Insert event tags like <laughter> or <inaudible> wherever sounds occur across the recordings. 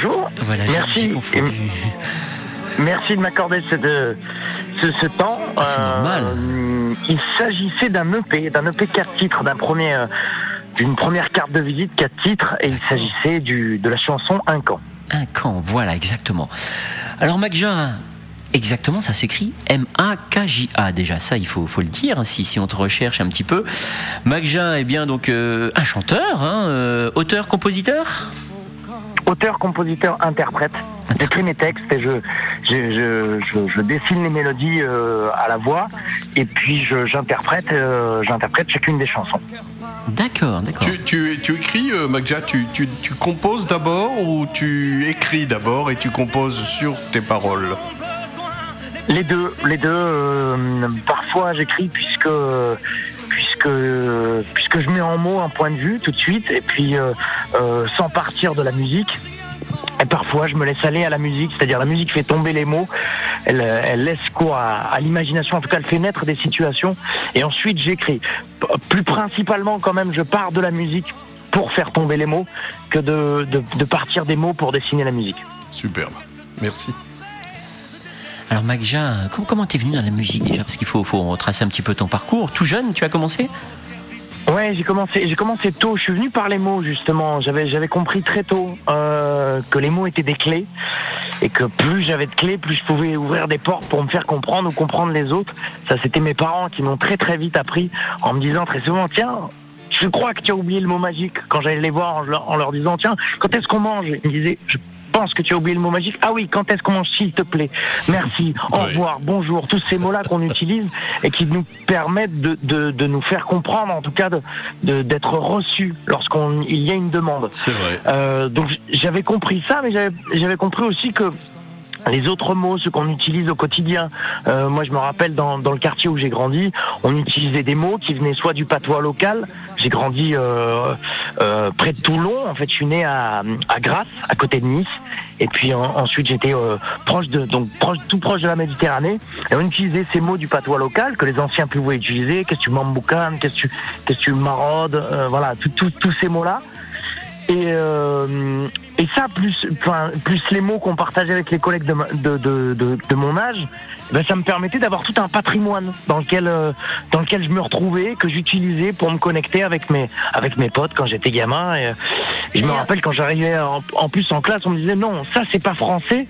Bonjour. Voilà, Merci. Merci de m'accorder ce, de- ce, temps. Ah, c'est normal. Euh, il s'agissait d'un EP, d'un EP 4 titres, d'un premier, euh, d'une première carte de visite 4 titres, et il s'agissait du, de la chanson Un camp. Un camp, voilà, exactement. Alors, Magja, exactement, ça s'écrit M-A-K-J-A déjà. Ça, il faut, faut le dire, hein, si, si on te recherche un petit peu. Magja est bien donc euh, un chanteur, hein, euh, auteur, compositeur? Auteur, compositeur, interprète. J'écris mes textes et je, je, je, je, je dessine les mélodies euh, à la voix, et puis j'interprète euh, j'interprète chacune des chansons. D'accord, d'accord. Tu, tu, tu écris, euh, Magja, tu, tu, tu composes d'abord ou tu écris d'abord et tu composes sur tes paroles? Les deux, les deux. euh, parfois j'écris puisque puisque je mets en mots un point de vue tout de suite et puis euh, euh, sans partir de la musique. Et parfois je me laisse aller à la musique, c'est-à-dire la musique fait tomber les mots, elle, elle laisse quoi à, l'imagination, en tout cas elle fait naître des situations et ensuite j'écris. Plus principalement quand même je pars de la musique pour faire tomber les mots que de, de partir des mots pour dessiner la musique. Superbe. Merci. Alors, Magja, comment t'es venu dans la musique déjà? Parce qu'il faut, faut retracer un petit peu ton parcours. Tout jeune, tu as commencé? Ouais, j'ai commencé, j'ai commencé tôt. Je suis venu par les mots justement. J'avais, compris très tôt euh, que les mots étaient des clés et que plus j'avais de clés, plus je pouvais ouvrir des portes pour me faire comprendre ou comprendre les autres. Ça, c'était mes parents qui m'ont très très vite appris en me disant très souvent, tiens. Je crois que tu as oublié le mot magique quand j'allais les voir en leur, disant tiens quand est-ce qu'on mange? Ils me disaient pense que tu as oublié le mot magique. Ah oui quand est-ce qu'on mange s'il te plaît merci. Au revoir. Bonjour. Tous ces mots là qu'on utilise et qui nous permettent de, de, de nous faire comprendre en tout cas de de- d'être reçus lorsqu'on il y a une demande. C'est vrai. euh, donc j'avais compris ça, mais j'avais compris aussi que les autres mots, ceux qu'on utilise au quotidien. Euh, moi, je me rappelle dans, le quartier où j'ai grandi, on utilisait des mots qui venaient soit du patois local. J'ai grandi euh, euh, près de Toulon. En fait, je suis né à, Grasse, à côté de Nice. Et puis en- ensuite, j'étais proche de tout proche de la Méditerranée. Et on utilisait ces mots du patois local que les anciens pouvaient utiliser. Qu'est-ce que tu m'emboucanes Qu'est-ce que tu qu'est-ce que tu maraudes Voilà, tous ces mots-là. Et, euh, et ça, plus, enfin, plus les mots qu'on partageait avec les collègues de, ma- de, de, de, de mon âge, ben, ça me permettait d'avoir tout un patrimoine dans lequel, euh, dans lequel je me retrouvais, que j'utilisais pour me connecter avec mes, avec mes potes quand j'étais gamin. Et, euh, et je me euh, rappelle quand j'arrivais en, en plus en classe, on me disait non, ça c'est pas français.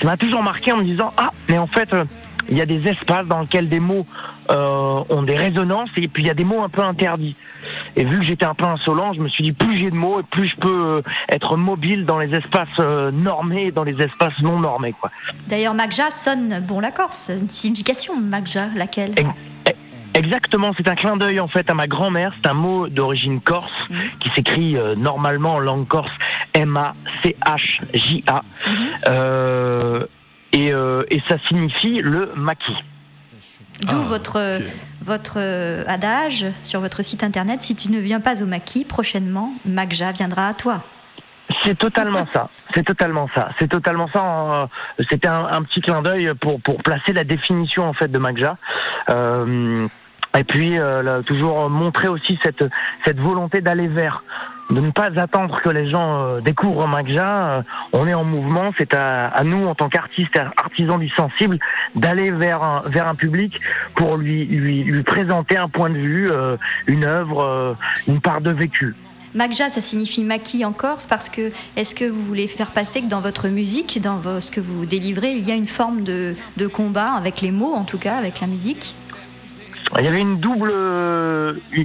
Ça m'a toujours marqué en me disant ah, mais en fait, euh, il y a des espaces dans lesquels des mots euh, ont des résonances et puis il y a des mots un peu interdits. Et vu que j'étais un peu insolent, je me suis dit plus j'ai de mots et plus je peux euh, être mobile dans les espaces euh, normés et dans les espaces non normés. Quoi. D'ailleurs, Magja sonne bon la Corse. Une signification, Magja, laquelle? Ex- Exactement, c'est un clin d'œil en fait à ma grand-mère. C'est un mot d'origine corse Mhm. qui s'écrit euh, normalement en langue corse M-A-C-H-J-A. Mhm. Euh, et, euh, et ça signifie le maquis. D'où Ah, votre, votre euh, adage sur votre site internet si tu ne viens pas au maquis, prochainement, Magja viendra à toi. C'est totalement ça. C'est totalement ça. C'est totalement ça. euh, C'était un, un petit clin d'œil pour pour placer la définition en fait de Magja. Euh, et puis euh, là, toujours montrer aussi cette cette volonté d'aller vers, de ne pas attendre que les gens euh, découvrent Magja. Euh, on est en mouvement. C'est à, nous en tant qu'artistes, artisans du sensible, d'aller vers un vers un public pour lui lui présenter un point de vue, euh, une œuvre, une part de vécu. Magja, ça signifie maquis en Corse parce que est-ce que vous voulez faire passer que dans votre musique, dans ce que vous délivrez, il y a une forme de, de combat avec les mots, en tout cas, avec la musique? Il y avait une double,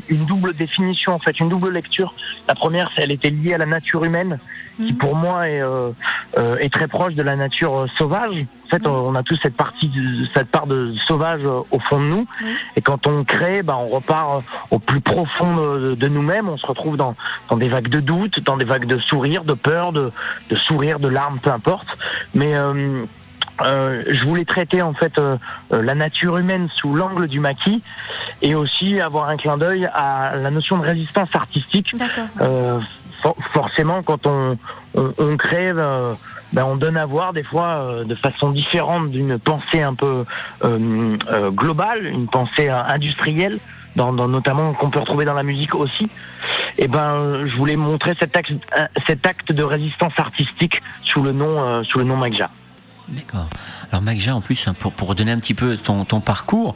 une double définition en fait, une double lecture. La première, c'est elle était liée à la nature humaine, qui Mhm. pour moi est, euh, euh, est très proche de la nature euh, sauvage. En fait, on a tous cette partie, cette part de sauvage euh, au fond de nous. Et quand on crée, bah, on repart au plus profond de, de nous-mêmes. On se retrouve dans, dans des vagues de doute, dans des vagues de sourire, de peur, de, de sourire, de larmes, peu importe. Mais euh, euh, je voulais traiter en fait euh, euh, la nature humaine sous l'angle du maquis et aussi avoir un clin d'œil à la notion de résistance artistique. Euh, for- forcément, quand on, on, on crée, ben, on donne à voir des fois euh, de façon différente d'une pensée un peu euh, euh, globale, une pensée industrielle, dans, dans- notamment qu'on peut retrouver dans la musique aussi. eh ben, je voulais montrer cet acte, cet acte de résistance artistique sous le nom, sous le nom Magja. D'accord. Alors Magja, en plus, hein, pour, pour redonner un petit peu ton, parcours,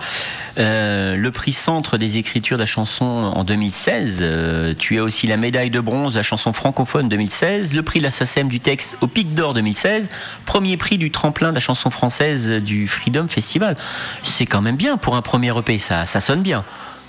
euh, le prix Centre des écritures de la chanson en 2016, euh, tu as aussi la médaille de bronze de la chanson francophone 2016, le prix de la SACEM du texte au Pic d'Or 2016, premier prix du tremplin de la chanson française du Freedom Festival. C'est quand même bien pour un premier EP, ça, ça sonne bien.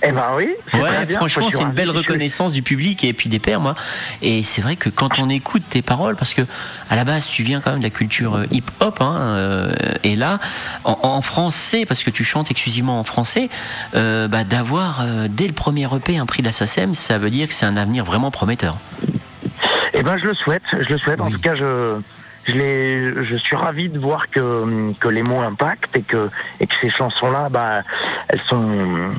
Eh ben oui. Ouais, franchement, c'est une belle reconnaissance du public et puis des pères, moi. Et c'est vrai que quand on écoute tes paroles, parce que à la base, tu viens quand même de la culture euh, hip-hop, hein, euh, et là, en, français, parce que tu chantes exclusivement en français, euh, bah, d'avoir dès le premier EP un prix de la SACEM, ça veut dire que c'est un avenir vraiment prometteur. Eh ben, je le souhaite. Je le souhaite. En tout cas, je. Je, je suis ravi de voir que, que les mots impactent et que, et que ces chansons-là, bah, elles sont,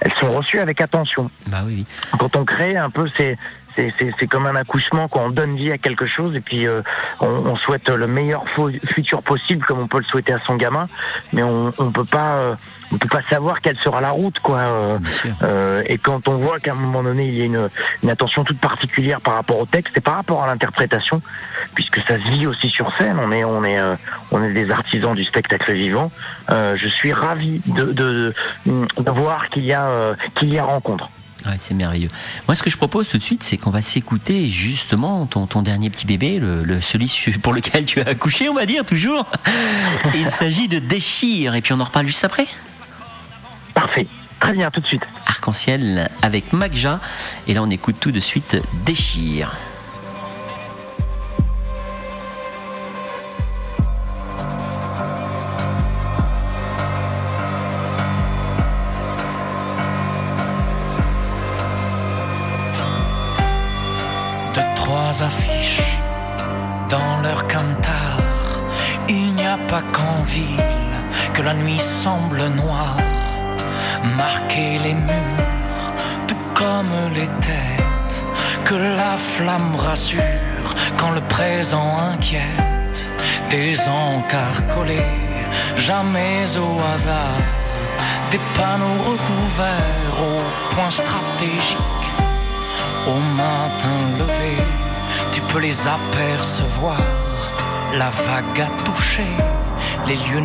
elles sont reçues avec attention. Bah oui. Quand on crée un peu, c'est c'est comme un accouchement quand on donne vie à quelque chose et puis euh, on, on, souhaite le meilleur futur possible comme on peut le souhaiter à son gamin, mais on, on peut pas euh, on peut pas savoir quelle sera la route quoi. Euh, euh, et quand on voit qu'à un moment donné il y a une, une, attention toute particulière par rapport au texte et par rapport à l'interprétation, puisque ça se vit aussi sur scène, on est on est on est des artisans du spectacle vivant. je suis ravi de, de, de voir qu'il y a qu'il y a rencontre. Ouais, c'est merveilleux. Moi, ce que je propose tout de suite, c'est qu'on va s'écouter justement ton, ton, dernier petit bébé, le, celui pour lequel tu as accouché, on va dire, toujours. il s'agit de Déchire, et puis on en reparle juste après. Parfait. Très bien, tout de suite. Arc-en-ciel avec Magja, et là on écoute tout de suite Déchire. Pas qu'en ville que la nuit semble noire, marquer les murs, tout comme les têtes, que la flamme rassure quand le présent inquiète, des encarts collés, jamais au hasard, des panneaux recouverts au point stratégique, au matin levé tu peux les apercevoir. La vague a touché les lieux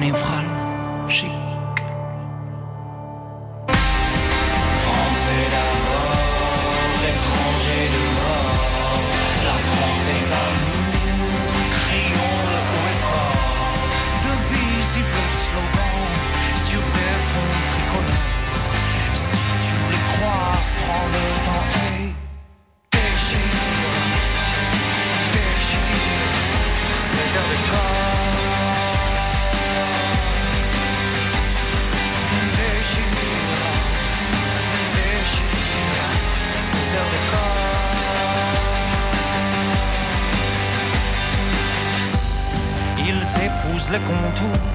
les contours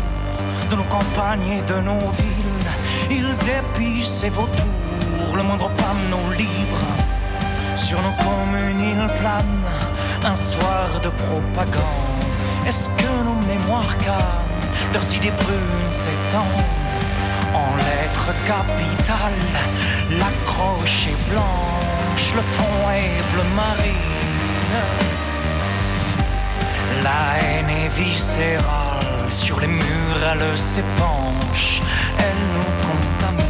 de nos campagnes et de nos villes. Ils épicent ces vautours, le moindre panneau libre. Sur nos communes, ils planent un soir de propagande. Est-ce que nos mémoires calmes, leurs idées brunes s'étendent en lettres capitales? La croche est blanche, le fond est bleu marine. La haine est viscérale sur les murs, elle s'épanche, elle nous contamine.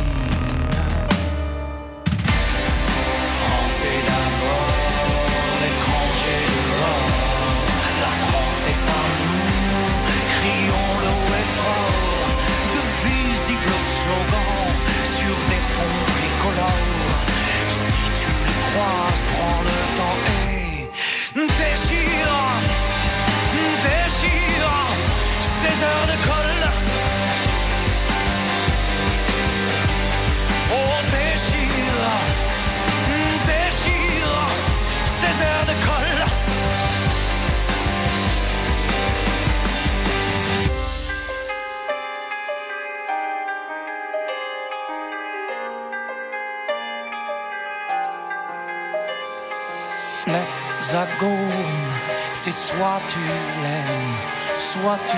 Soit tu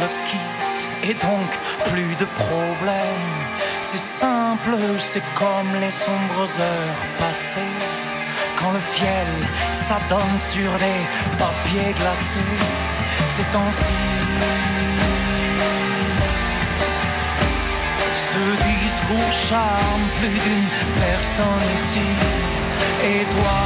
le quittes et donc plus de problèmes. C'est simple, c'est comme les sombres heures passées. quand le fiel s'adonne sur les papiers glacés. Ces temps-ci, ce discours charme plus d'une personne ici. Et toi,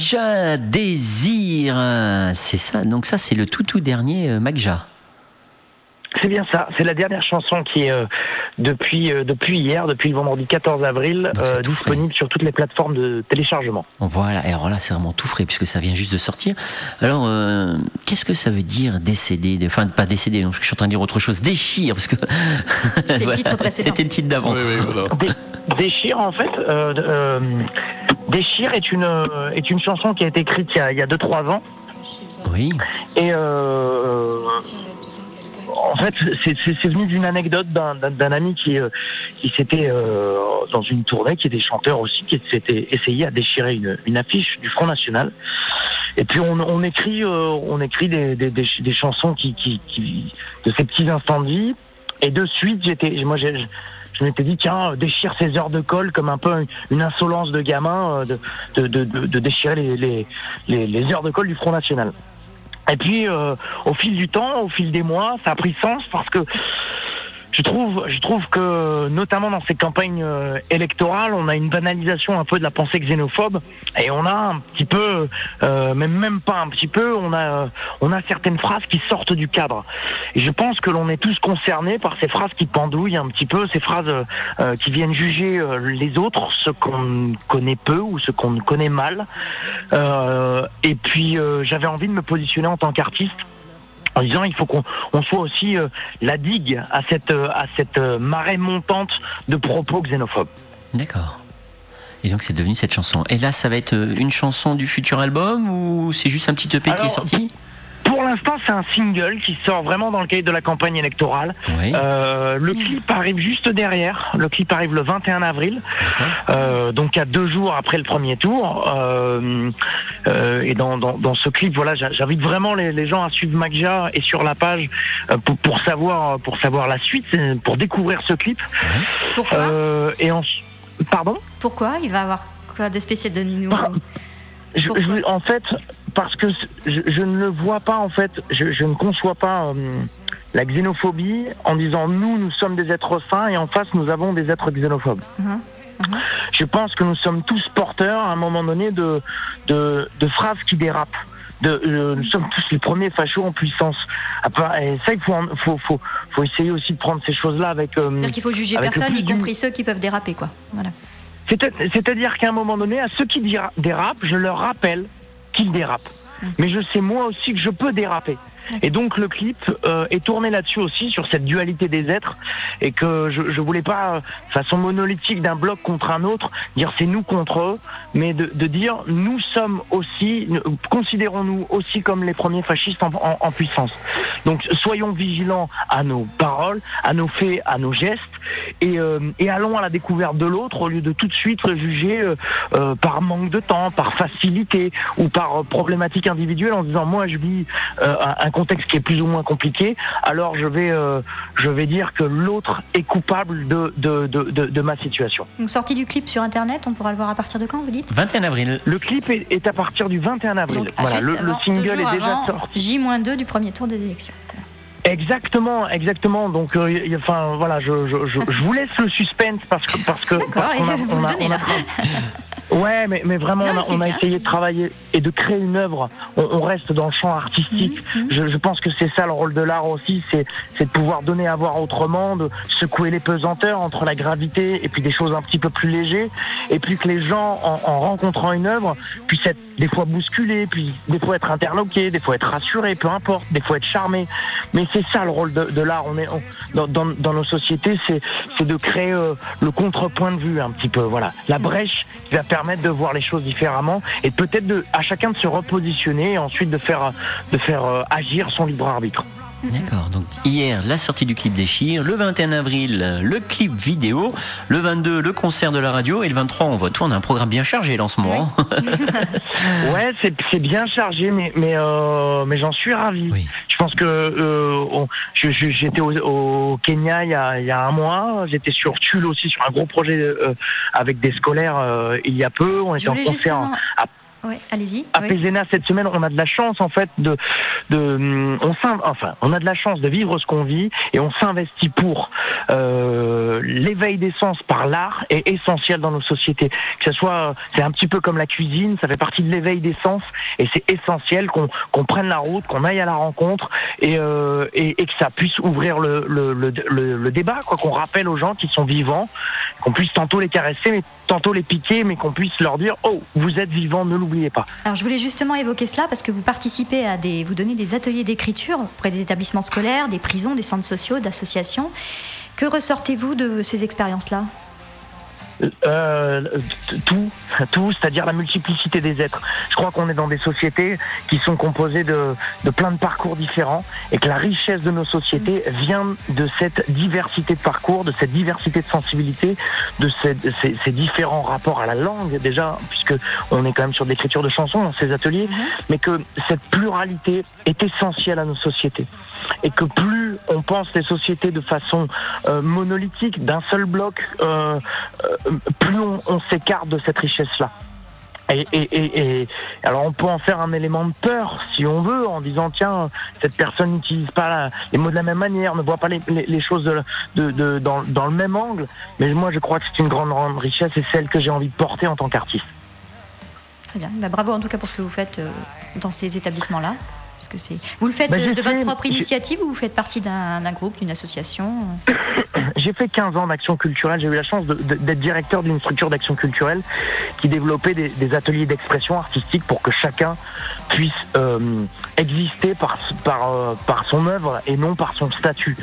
Magja Désir, c'est ça. Donc ça, c'est le tout tout dernier euh, Magja. C'est bien ça. C'est la dernière chanson qui est euh, depuis euh, depuis hier, depuis le vendredi 14 avril, euh, disponible sur toutes les plateformes de téléchargement. Voilà, et alors là, c'est vraiment tout frais puisque ça vient juste de sortir. Alors, euh, qu'est-ce que ça veut dire décéder Enfin, pas décéder, donc je suis en train de dire autre chose. Déchire, parce que. le titre <laughs> précédent. C'était le titre d'avant. Oui, oui, voilà. Dé- Déchire, en fait, euh, euh, Déchire est une euh, est une chanson qui a été écrite il y a, il y a 2-3 ans. Oui, Et euh, en fait, c'est venu d'une anecdote d'un- ami qui, euh, qui s'était euh, dans une tournée, qui était chanteur aussi, qui s'était essayé à déchirer une, affiche du Front National. Et puis on, écrit, euh, on écrit des, chansons qui, de ces petits instants de vie. Et de suite, j'étais, moi, je, m'étais dit tiens, déchire ces heures de colle comme un peu une, insolence de gamin de, déchirer les, les, les heures de colle du Front National. Et puis, euh, au fil du temps, au fil des mois, ça a pris sens parce que je trouve, que, notamment dans ces campagnes euh, électorales, on a une banalisation un peu de la pensée xénophobe et on a un petit peu, euh, même même pas un petit peu, on a, on a certaines phrases qui sortent du cadre. Et je pense que l'on est tous concernés par ces phrases qui pendouillent un petit peu, ces phrases euh, qui viennent juger les autres, ceux qu'on connaît peu ou ceux qu'on connaît mal. Et puis j'avais envie de me positionner en tant qu'artiste en disant il faut qu'on on soit aussi euh, la digue à cette euh, à cette euh, marée montante de propos xénophobes. d'accord. Et donc c'est devenu cette chanson. Et là, ça va être une chanson du futur album ou c'est juste un petit EP qui est sorti? Pour l'instant, c'est un single qui sort vraiment dans le cadre de la campagne électorale. Oui. Euh, le clip arrive juste derrière. Le clip arrive le 21 avril, euh, donc à deux jours après le premier tour. Euh, euh, et dans, dans, dans ce clip, voilà, j'invite vraiment les, les gens à suivre Magja et sur la page pour, pour savoir pour savoir la suite, pour découvrir ce clip. Pourquoi? Euh, et en pardon? Pourquoi? Il va avoir quoi de spécial de nous Je- Pourquoi? je- en fait, parce que je, je ne le vois pas, en fait, je, je ne conçois pas euh, la xénophobie en disant nous, nous sommes des êtres sains et en face, nous avons des êtres xénophobes. Mhm. Je pense que nous sommes tous porteurs, à un moment donné, de, de, de phrases qui dérapent. De, euh, nous sommes tous les premiers fachos en puissance. Après, et ça, il faut, en- faut, faut, faut essayer aussi de prendre ces choses-là avec. euh, C'est-à-dire qu'il faut juger personne, y compris ceux qui peuvent déraper, quoi. Voilà. C'est- C'est-à-dire qu'à un moment donné, à ceux qui dérapent, je leur rappelle dérapent. Mais je sais moi aussi que je peux déraper. Et donc le clip euh, est tourné là-dessus aussi, sur cette dualité des êtres, et que je, je voulais pas, euh, façon monolithique d'un bloc contre un autre, dire c'est nous contre eux, mais de, dire nous sommes aussi, considérons-nous aussi comme les premiers fascistes en, puissance. Donc soyons vigilants à nos paroles, à nos faits, à nos gestes, et, euh, et allons à la découverte de l'autre au lieu de tout de suite juger par manque de temps, par facilité ou par problématique individuelle en disant moi je vis un, un contexte qui est plus ou moins compliqué, alors je vais euh, je vais dire que l'autre est coupable de de, de, de de ma situation. Donc, sortie du clip sur internet, on pourra le voir à partir de quand, vous dites? 21 avril. Le clip est, est à partir du 21 avril. Donc, voilà, le, le single est déjà sorti. J-2 du premier tour des élections. Exactement, exactement. Donc, euh, y- y- enfin, voilà, je, je, je, je vous laisse le suspense parce que parce que a- on a- on a-. <laughs> Ouais, mais, mais vraiment, Non, on a, on a essayé de travailler et de créer une œuvre. On, on reste dans le champ artistique. Mhm, Je, je pense que c'est ça le rôle de l'art aussi, c'est c'est de pouvoir donner à voir autrement, de secouer les pesanteurs entre la gravité et puis des choses un petit peu plus légères, et puis que les gens, en, en rencontrant une œuvre, puissent être des fois bousculés, puis des fois être interloqués, des fois être rassurés, peu importe, des fois être charmés. Mais c'est ça le rôle de, de l'art. On est on- dans, dans, dans nos sociétés, c'est c'est de créer euh, le contrepoint de vue un petit peu, voilà, la brèche qui va permettre de voir les choses différemment et peut-être à chacun de se repositionner et ensuite de faire de faire euh, agir son libre arbitre. D'accord. Donc hier, la sortie du clip Déchire. Le 21 avril, le clip vidéo. Le 22, le concert de la radio. Et le 23, on voit tout. On a un programme bien chargé là en ce moment. <laughs> Ouais, c'est c'est bien chargé, mais mais euh, mais j'en suis ravi. Oui. Je pense que euh, on- je- je- j'étais au, au Kenya il y, a, il y a un mois. J'étais sur Tulle aussi sur un gros projet euh, avec des scolaires euh, il y a peu. On était en concert justement. à- Ouais, allez-y. à oui. Pézena cette semaine, on a de la chance en fait de, de on enfin, on a de la chance de vivre ce qu'on vit et on s'investit pour euh, l'éveil des sens par l'art est essentiel dans nos sociétés. Que ce soit, c'est un petit peu comme la cuisine, ça fait partie de l'éveil des sens et c'est essentiel qu'on prenne la route, qu'on aille à la rencontre et, euh, et, et que ça puisse ouvrir le, le, le, le- débat, quoi, qu'on rappelle aux gens qui sont vivants, qu'on puisse tantôt les caresser, mais tantôt les piquer, mais qu'on puisse leur dire oh vous êtes vivants, ne l'oubliez pas. Alors je voulais justement évoquer cela parce que vous participez à des, vous donnez des ateliers d'écriture auprès des établissements scolaires, des prisons, des centres sociaux, d'associations. Que ressortez-vous de ces expériences-là? Euh, tout, tout, c'est-à-dire la multiplicité des êtres. Je crois qu'on est dans des sociétés qui sont composées de, de plein de parcours différents et que la richesse de nos sociétés vient de cette diversité de parcours, de cette diversité de sensibilité, de ces, de ces- ces différents rapports à la langue déjà, puisque on est quand même sur de l'écriture de chansons dans ces ateliers, mais que cette pluralité est essentielle à nos sociétés et que plus on pense les sociétés de façon euh, monolithique, d'un seul bloc, euh, euh, plus on, s'écarte de cette richesse-là. Et, alors on peut en faire un élément de peur si on veut en disant tiens cette personne n'utilise pas les mots de la même manière ne voit pas les, choses dans, le même angle mais moi je crois que c'est une grande, grande richesse et celle que j'ai envie de porter en tant qu'artiste Très bien. Bah, bravo en tout cas pour ce que vous faites dans ces établissements-là. Parce que c'est. Vous le faites Bah, de fait- votre propre initiative ou vous faites partie d'un groupe, d'une association <coughs> J'ai fait 15 ans d'action culturelle. J'ai eu la chance d'être directeur d'une structure d'action culturelle qui développait des, des ateliers d'expression artistique pour que chacun puisse euh, exister par, par, euh, par son œuvre et non par son statut.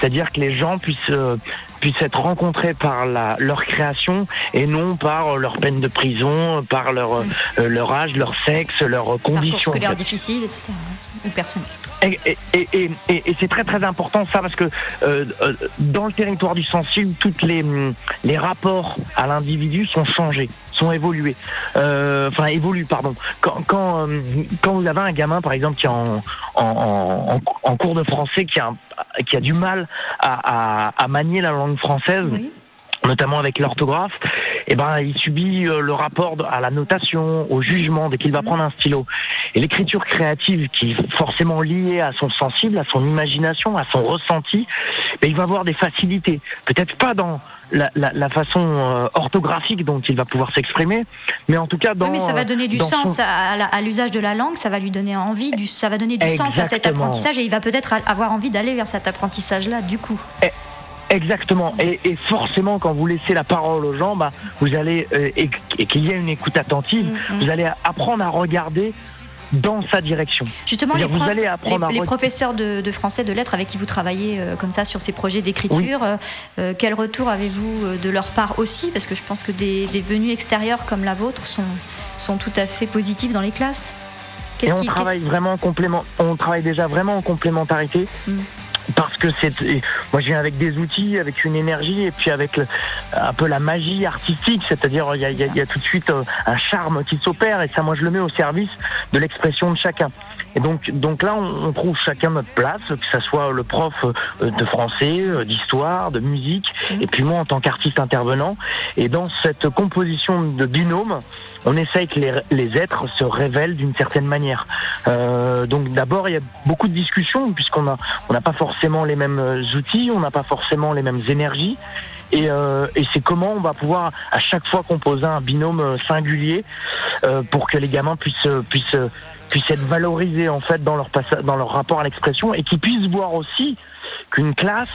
C'est-à-dire que les gens puissent, euh, puissent être rencontrés par la, leur création et non par euh, leur peine de prison, par leur, euh, leur âge, leur sexe, leurs conditions. en scolaire fait. difficile, etc. Ou personnel. Et, et, et, et- c'est très très important ça parce que euh, euh, dans le territoire du sensible, toutes les les rapports à l'individu sont changés, sont évolués, Euh, enfin évoluent pardon. Quand quand, euh, quand vous avez un gamin par exemple qui est en en, en, cours de français qui a qui a du mal à, à, à manier la langue française. Notamment avec l'orthographe, eh ben, il subit euh, le rapport à la notation, au jugement dès qu'il va prendre un stylo. Et l'écriture créative, qui est forcément liée à son sensible, à son imagination, à son ressenti, ben, il va avoir des facilités. Peut-être pas dans la, la, la façon euh, orthographique dont il va pouvoir s'exprimer, mais en tout cas dans. oui, mais ça va donner du sens son- à, l'usage de la langue, ça va lui donner envie, du, ça va donner du sens à cet apprentissage et il va peut-être avoir envie d'aller vers cet apprentissage-là, du coup. Exactement. Et, et forcément, quand vous laissez la parole aux gens, bah, vous allez euh, et, et qu'il y ait une écoute attentive, Mhm. vous allez apprendre à regarder dans sa direction. Justement, les, C'est-à-dire, vous profs- allez apprendre les- à les re- professeurs de, de français, de lettres avec qui vous travaillez euh, comme ça sur ces projets d'écriture, euh, euh, quel retour avez-vous de leur part aussi? Parce que je pense que des, des venues extérieures comme la vôtre sont, sont tout à fait positives dans les classes. Et on qui- travaille vraiment en complément, on travaille déjà vraiment en complémentarité. Mm. Parce que c'est, moi je viens avec des outils, avec une énergie et puis avec un peu la magie artistique, c'est-à-dire il y a tout de suite euh, un charme qui s'opère et ça moi je le mets au service de l'expression de chacun. Et donc, donc là, on, on trouve chacun notre place, que ça soit le prof euh, de français, euh, d'histoire, de musique, et puis moi en tant qu'artiste intervenant. Et dans cette composition de binôme, on essaye que les, les êtres se révèlent d'une certaine manière. Euh, donc d'abord, il y a beaucoup de discussions puisqu'on a, on n'a pas forcément les mêmes euh, outils, on n'a pas forcément les mêmes énergies. Et, euh, et c'est comment on va pouvoir à chaque fois composer un binôme singulier euh, pour que les gamins puissent puissent puissent être valorisés en fait dans leur dans leur rapport à l'expression et qu'ils puissent voir aussi qu'une classe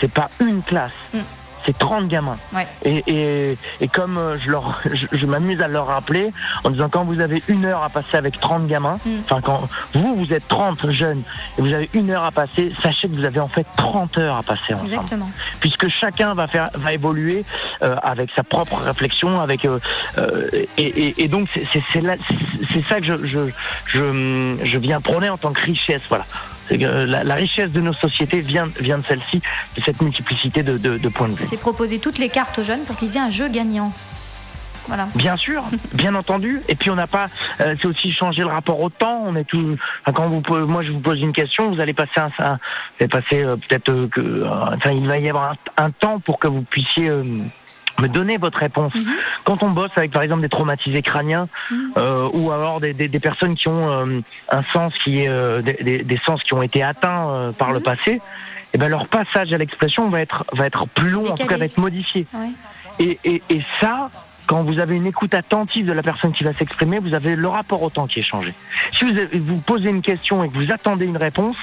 c'est pas une classe Mm. C'est 30 gamins Ouais. et, et, et comme euh, je leur je, je m'amuse à leur rappeler en disant quand vous avez une heure à passer avec 30 gamins Mm. enfin quand vous vous êtes 30 jeunes et vous avez une heure à passer sachez que vous avez en fait 30 heures à passer ensemble Exactement. puisque chacun va faire va évoluer euh, avec sa propre réflexion avec euh, euh, et, et, et donc c'est- c'est c'est là c'est- c'est ça que je, je je je viens prôner en tant que richesse voilà la, la richesse de nos sociétés vient vient de celle-ci de cette multiplicité de, de, de points de vue C'est proposer toutes les cartes aux jeunes pour qu'ils aient un jeu gagnant. Voilà. Bien sûr, bien entendu. Et puis on n'a pas, euh, c'est aussi changer le rapport au temps. On est tout. enfin, quand vous, moi je vous pose une question, vous allez passer un, un- vous allez passer euh, peut-être euh, que, enfin il va y avoir un, un temps pour que vous puissiez me donner votre réponse. Quand on bosse avec par exemple des traumatisés crâniens euh, ou alors des, des, des personnes qui ont euh, un sens qui est euh, des, des, des sens qui ont été atteints euh, par le passé, et ben leur passage à l'expression va être va être plus long, en tout cas va être modifié. Ouais. Et, et, et ça, quand vous avez une écoute attentive de la personne qui va s'exprimer, vous avez le rapport au temps qui est changé. Si vous, vous posez une question et que vous attendez une réponse,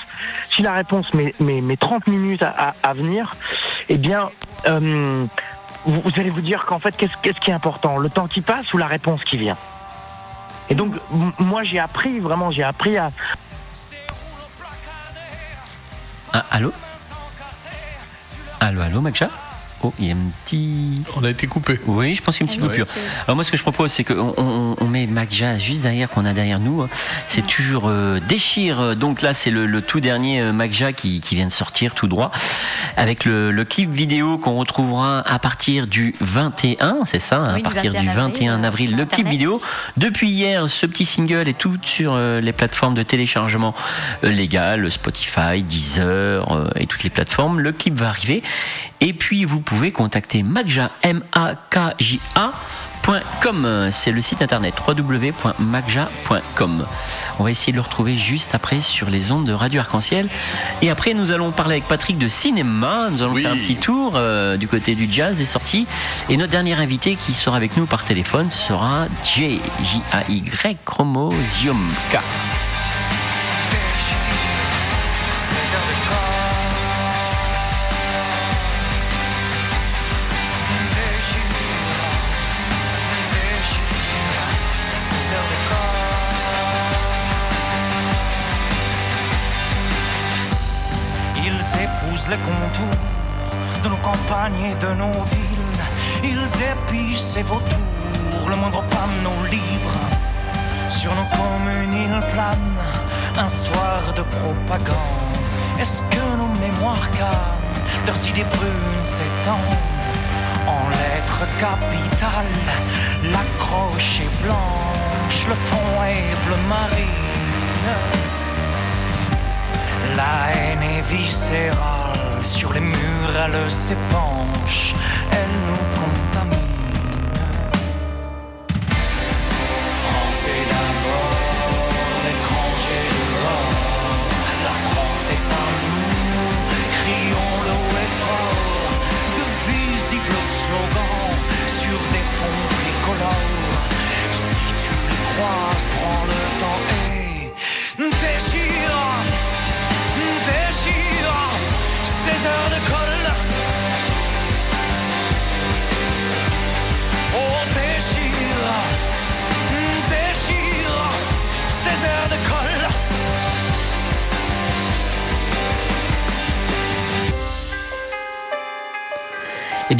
si la réponse met, met, met 30 minutes à, à, à venir, eh bien, euh, vous, allez vous dire qu'en fait, qu'est-ce qui est important? Le temps qui passe ou la réponse qui vient? Et donc, moi, j'ai appris, vraiment, j'ai appris à, Ah, allô? Allô, allô, Oh, il y a un petit. On a été coupé. Oui, je pense qu'il y a une petite Ouais. coupure. Alors moi, ce que je propose, c'est qu'on on, on met Magja juste derrière, qu'on a derrière nous. C'est toujours euh, Déchire. Donc là, c'est le, le tout dernier euh, Magja qui, qui vient de sortir tout droit, avec le, le clip vidéo qu'on retrouvera à partir du 21, c'est ça, hein, Oui, à partir du 21 21 avril, le clip vidéo. Depuis hier, ce petit single est tout sur euh, les plateformes de téléchargement euh, légales, Spotify, Deezer euh, et toutes les plateformes. Le clip va arriver. Et puis, vous pouvez contacter Magja, M-A-K-J-A. .com, c'est le site internet www.magja.com. On va essayer de le retrouver juste après sur les ondes de Radio Arc-en-Ciel. Et après, nous allons parler avec Patrick de cinéma. Nous allons Oui. faire un petit tour euh, du côté du jazz des sorties. Et notre dernier invité qui sera avec nous par téléphone sera J, J-A-Y Chromosium K. campagnes et de nos villes. Ils épicent et vautours le moindre panneau libre. Sur nos communes, ils planent un soir de propagande. Est-ce que nos mémoires calmes, leurs idées brunes s'étendent? En lettres capitales? L'accroche est blanche, le fond est bleu marine. La haine est viscérale, sur les murs elle s'épanche, elle nous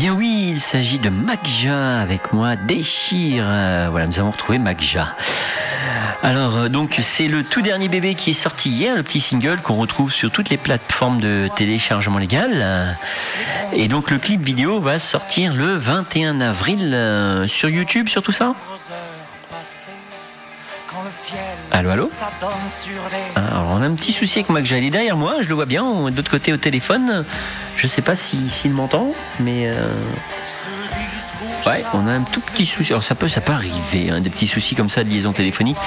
bien oui, il s'agit de Magja avec moi, Déchire. Euh, Voilà, nous avons retrouvé Magja. Alors euh, donc c'est le tout dernier bébé qui est sorti hier, le petit single qu'on retrouve sur toutes les plateformes de téléchargement légal. Euh, Et donc le clip vidéo va sortir le 21 avril sur YouTube, sur tout ça Allô, allô ah, alors, On a un petit souci avec Mac Il est derrière moi, je le vois bien, de l'autre côté au téléphone. Je sais pas s'il si, m'entend, mais... Euh... Ouais, on a un tout petit souci. Alors ça peut, ça peut arriver, hein, des petits soucis comme ça de liaison téléphonique.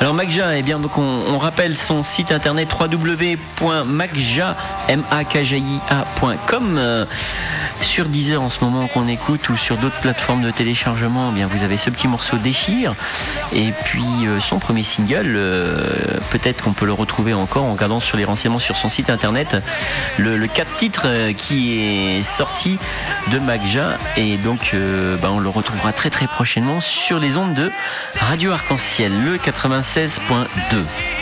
Alors Magja, eh bien donc on, rappelle son site internet www.magja.com euh, sur Deezer en ce moment qu'on écoute ou sur d'autres plateformes de téléchargement. Eh bien vous avez ce petit morceau déchire et puis euh, son premier single. Euh, peut-être qu'on peut le retrouver encore en regardant sur les renseignements sur son site internet. Le, le 4 titres qui est sorti de Magja et donc bah, on le retrouvera très très prochainement sur les ondes de Radio Arc-en-Ciel, le 96.2.